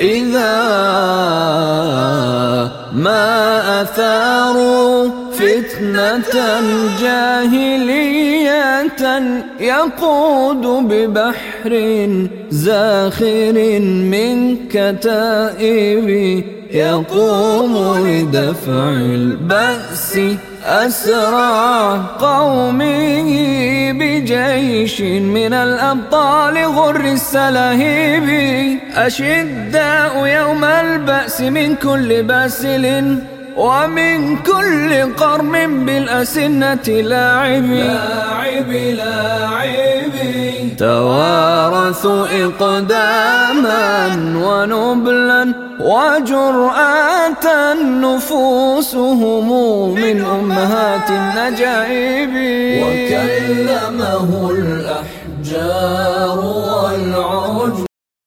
إذا ما أثاروا فتنة جاهلية يقود ببحر زاخر من كتائب يقوم لدفع البأس أسرى قومه بجيش من الأبطال غر السلاهيب. أشداء يوم البأس من كل باسل ومن كل قرم بالأسنة لاعب. لاعب لاعب. توارثوا إقداما ونبلا وجرأة نفوسهم من أمهات النجائب. وكلمه الأحجار.